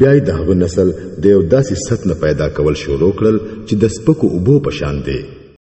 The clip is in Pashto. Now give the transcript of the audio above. بیا د هغه نسل د یو داسې سطح نه پیدا کول شروع کړل چې د سپکو اوبو په شان دی